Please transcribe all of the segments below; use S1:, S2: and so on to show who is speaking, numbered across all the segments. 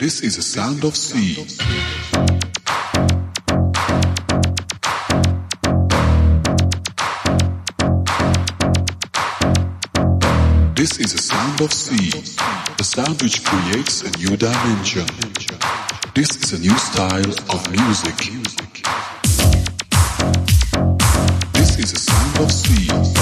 S1: This is the sound of C. This is the sound of C, a sound which creates a new dimension. This is a new style of music. This is the sound of sea.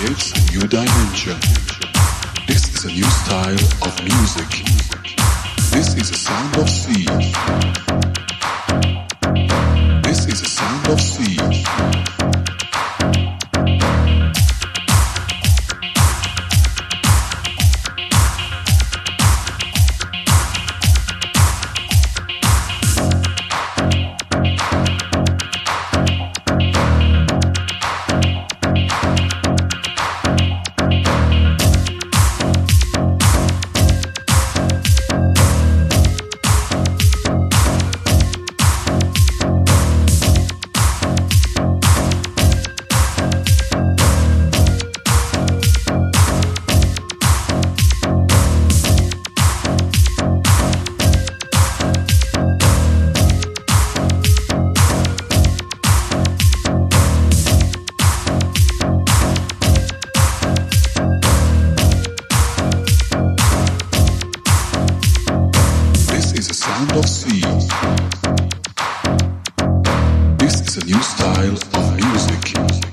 S1: Creates a new dimension. This is a new style of music. This is the sound of sea. New style of music.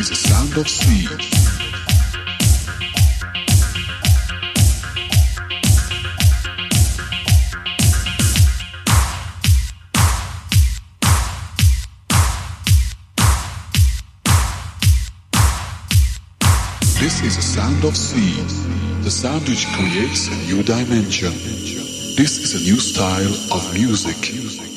S1: Is the sound of C. This is the sound of C, the sound which creates a new dimension. This is a new style of music.